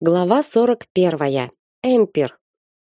Глава 41. Эмпер.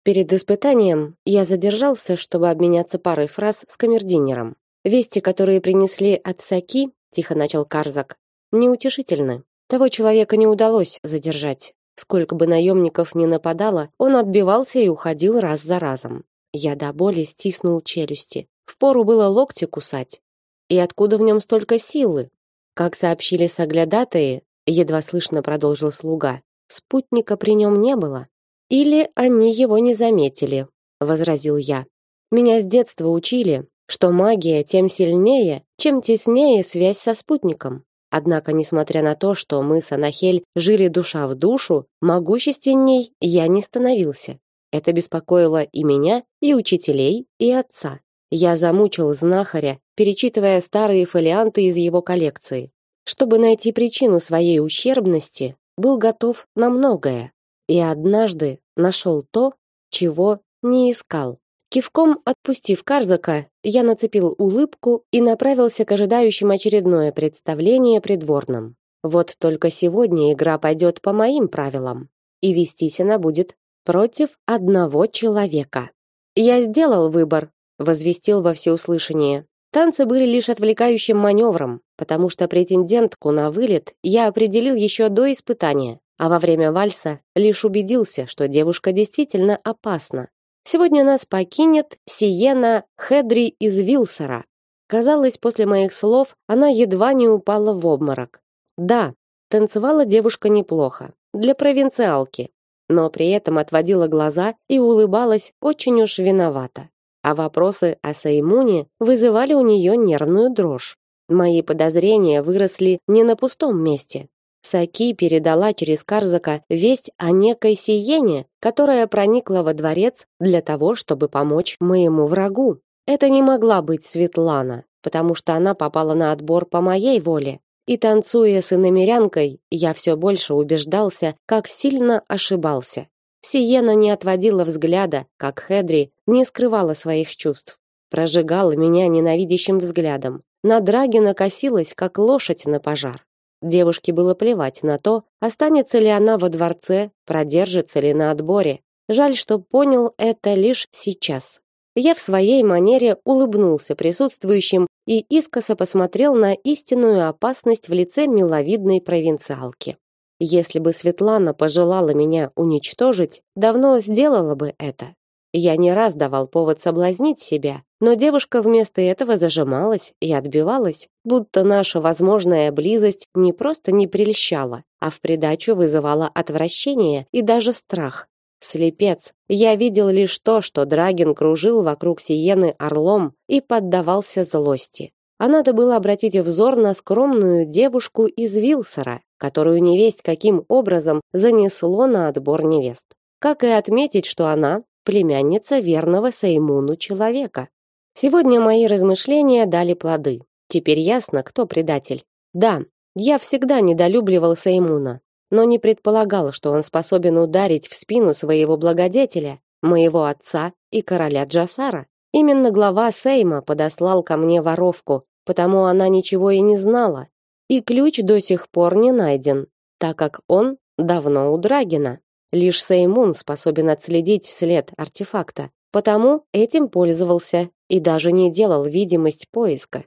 Перед испытанием я задержался, чтобы обменяться парой фраз с камердинером. Вести, которые принесли от Саки, тихо начал Карзак, неутешительны. Того человека не удалось задержать. Сколько бы наемников ни нападало, он отбивался и уходил раз за разом. Я до боли стиснул челюсти. Впору было локти кусать. И откуда в нем столько силы? Как сообщили соглядатые, едва слышно продолжил слуга, Спутника при нем не было. Или они его не заметили, возразил я. Меня с детства учили, что магия тем сильнее, чем теснее связь со спутником. Однако, несмотря на то, что мы с Анахель жили душа в душу, могущественней я не становился. Это беспокоило и меня, и учителей, и отца. Я замучил знахаря, перечитывая старые фолианты из его коллекции. Чтобы найти причину своей ущербности, был готов на многое и однажды нашел то, чего не искал. Кивком отпустив Карзака, я нацепил улыбку и направился к ожидающим очередное представление придворным. Вот только сегодня игра пойдет по моим правилам, и вестись она будет против одного человека. Я сделал выбор, возвестил во всеуслышание. Танцы были лишь отвлекающим маневром, потому что претендентку на вылет я определил еще до испытания, а во время вальса лишь убедился, что девушка действительно опасна. Сегодня нас покинет Сиена Хедри из Вилсера. Казалось, после моих слов она едва не упала в обморок. Да, танцевала девушка неплохо, для провинциалки, но при этом отводила глаза и улыбалась очень уж виновата а вопросы о Саймуне вызывали у нее нервную дрожь. Мои подозрения выросли не на пустом месте. Саки передала через Карзака весть о некой Сиене, которая проникла во дворец для того, чтобы помочь моему врагу. Это не могла быть Светлана, потому что она попала на отбор по моей воле. И танцуя с иномерянкой, я все больше убеждался, как сильно ошибался. Сиена не отводила взгляда, как Хедри не скрывала своих чувств. Прожигала меня ненавидящим взглядом. На Драгина косилась, как лошадь на пожар. Девушке было плевать на то, останется ли она во дворце, продержится ли на отборе. Жаль, что понял это лишь сейчас. Я в своей манере улыбнулся присутствующим и искоса посмотрел на истинную опасность в лице миловидной провинциалки. Если бы Светлана пожелала меня уничтожить, давно сделала бы это. Я не раз давал повод соблазнить себя, но девушка вместо этого зажималась и отбивалась, будто наша возможная близость не просто не прельщала, а в придачу вызывала отвращение и даже страх. Слепец. Я видел лишь то, что Драгин кружил вокруг Сиены орлом и поддавался злости. А надо было обратить взор на скромную девушку из Вилсера, которую невесть каким образом занесло на отбор невест. Как и отметить, что она племянница верного Сеймуну человека. Сегодня мои размышления дали плоды. Теперь ясно, кто предатель. Да, я всегда недолюбливал Сеймуна, но не предполагал, что он способен ударить в спину своего благодетеля, моего отца и короля Джасара. Именно глава Сейма подослал ко мне воровку, потому она ничего и не знала. И ключ до сих пор не найден, так как он давно у Драгина. Лишь Сеймун способен отследить след артефакта, потому этим пользовался и даже не делал видимость поиска.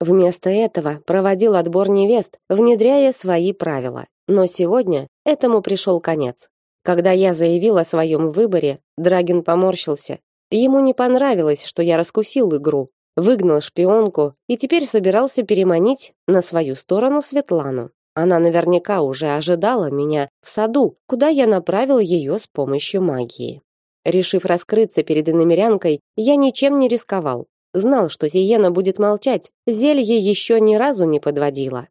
Вместо этого проводил отбор невест, внедряя свои правила. Но сегодня этому пришел конец. Когда я заявил о своем выборе, Драгин поморщился. Ему не понравилось, что я раскусил игру, выгнал шпионку и теперь собирался переманить на свою сторону Светлану. Она наверняка уже ожидала меня в саду, куда я направил ее с помощью магии. Решив раскрыться перед иномерянкой, я ничем не рисковал. Знал, что Зиена будет молчать, зелье еще ни разу не подводило.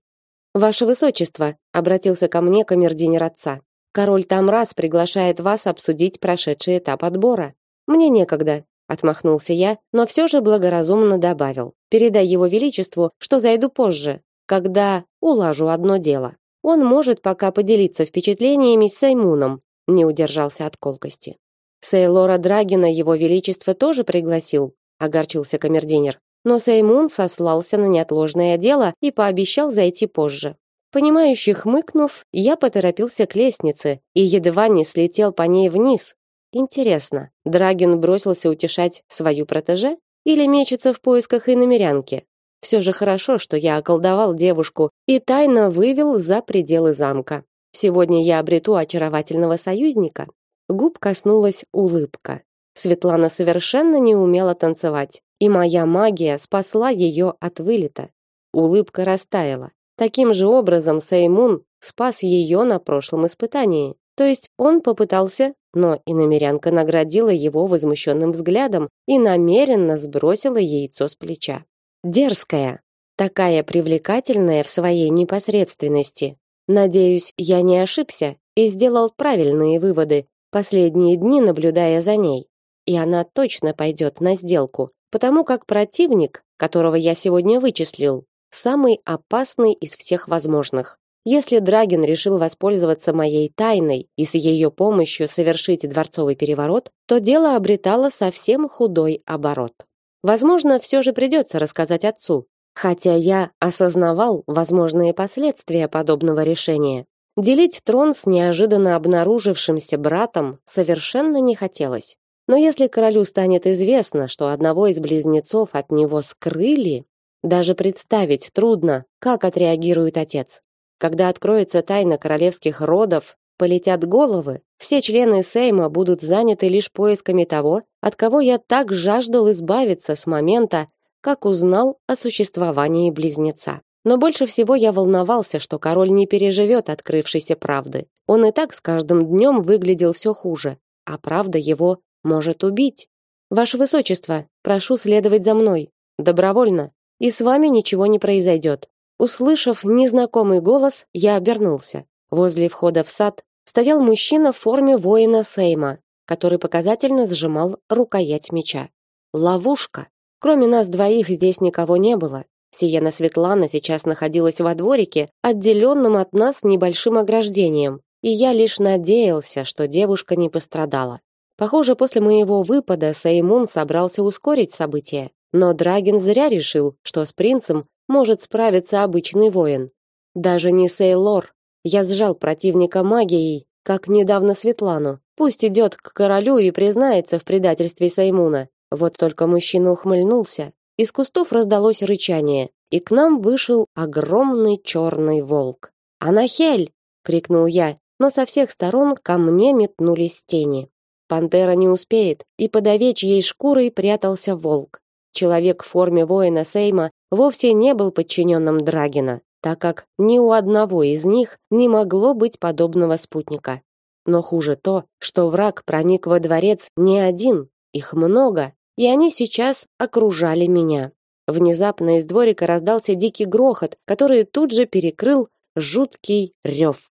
«Ваше Высочество», — обратился ко мне камердинер отца, «король Тамрас приглашает вас обсудить прошедший этап отбора. Мне некогда, отмахнулся я, но все же благоразумно добавил: "Передай его величеству, что зайду позже, когда улажу одно дело. Он может пока поделиться впечатлениями с Саймуном". Не удержался от колкости. Сейлора Драгина его величество тоже пригласил, огорчился камердинер. Но Сеймун сослался на неотложное дело и пообещал зайти позже. Понимающе хмыкнув, я поторопился к лестнице и едва не слетел по ней вниз. Интересно, Драгин бросился утешать свою протеже или мечется в поисках иномерянки? Все же хорошо, что я околдовал девушку и тайно вывел за пределы замка. Сегодня я обрету очаровательного союзника. Губ коснулась улыбка. Светлана совершенно не умела танцевать, и моя магия спасла ее от вылета. Улыбка растаяла. Таким же образом Сеймун спас ее на прошлом испытании. То есть он попытался, но и намерянка наградила его возмущенным взглядом и намеренно сбросила яйцо с плеча. Дерзкая, такая привлекательная в своей непосредственности. Надеюсь, я не ошибся и сделал правильные выводы, последние дни наблюдая за ней. И она точно пойдет на сделку, потому как противник, которого я сегодня вычислил, самый опасный из всех возможных. Если Драгин решил воспользоваться моей тайной и с ее помощью совершить дворцовый переворот, то дело обретало совсем худой оборот. Возможно, все же придется рассказать отцу, хотя я осознавал возможные последствия подобного решения. Делить трон с неожиданно обнаружившимся братом совершенно не хотелось. Но если королю станет известно, что одного из близнецов от него скрыли, даже представить трудно, как отреагирует отец. Когда откроется тайна королевских родов, полетят головы, все члены Сейма будут заняты лишь поисками того, от кого я так жаждал избавиться с момента, как узнал о существовании близнеца. Но больше всего я волновался, что король не переживет открывшейся правды. Он и так с каждым днем выглядел все хуже, а правда его может убить. Ваше высочество, прошу следовать за мной. Добровольно, и с вами ничего не произойдет. Услышав незнакомый голос, я обернулся. Возле входа в сад стоял мужчина в форме воина Сейма, который показательно сжимал рукоять меча. Ловушка. Кроме нас двоих здесь никого не было. Сиена Светлана сейчас находилась во дворике, отделенном от нас небольшим ограждением, и я лишь надеялся, что девушка не пострадала. Похоже, после моего выпада Сеймун собрался ускорить события. Но Драгин зря решил, что с принцем может справиться обычный воин. Даже не Сейлор. Я сжал противника магией, как недавно Светлану. Пусть идет к королю и признается в предательстве Саймуна. Вот только мужчина ухмыльнулся. Из кустов раздалось рычание, и к нам вышел огромный черный волк. «Анахель!» — крикнул я, но со всех сторон ко мне метнулись тени. Пантера не успеет, и под овечьей шкурой прятался волк. Человек в форме воина Сейма вовсе не был подчиненным Драгина, так как ни у одного из них не могло быть подобного спутника. Но хуже то, что враг проник во дворец не один, их много, и они сейчас окружали меня. Внезапно из дворика раздался дикий грохот, который тут же перекрыл жуткий рев.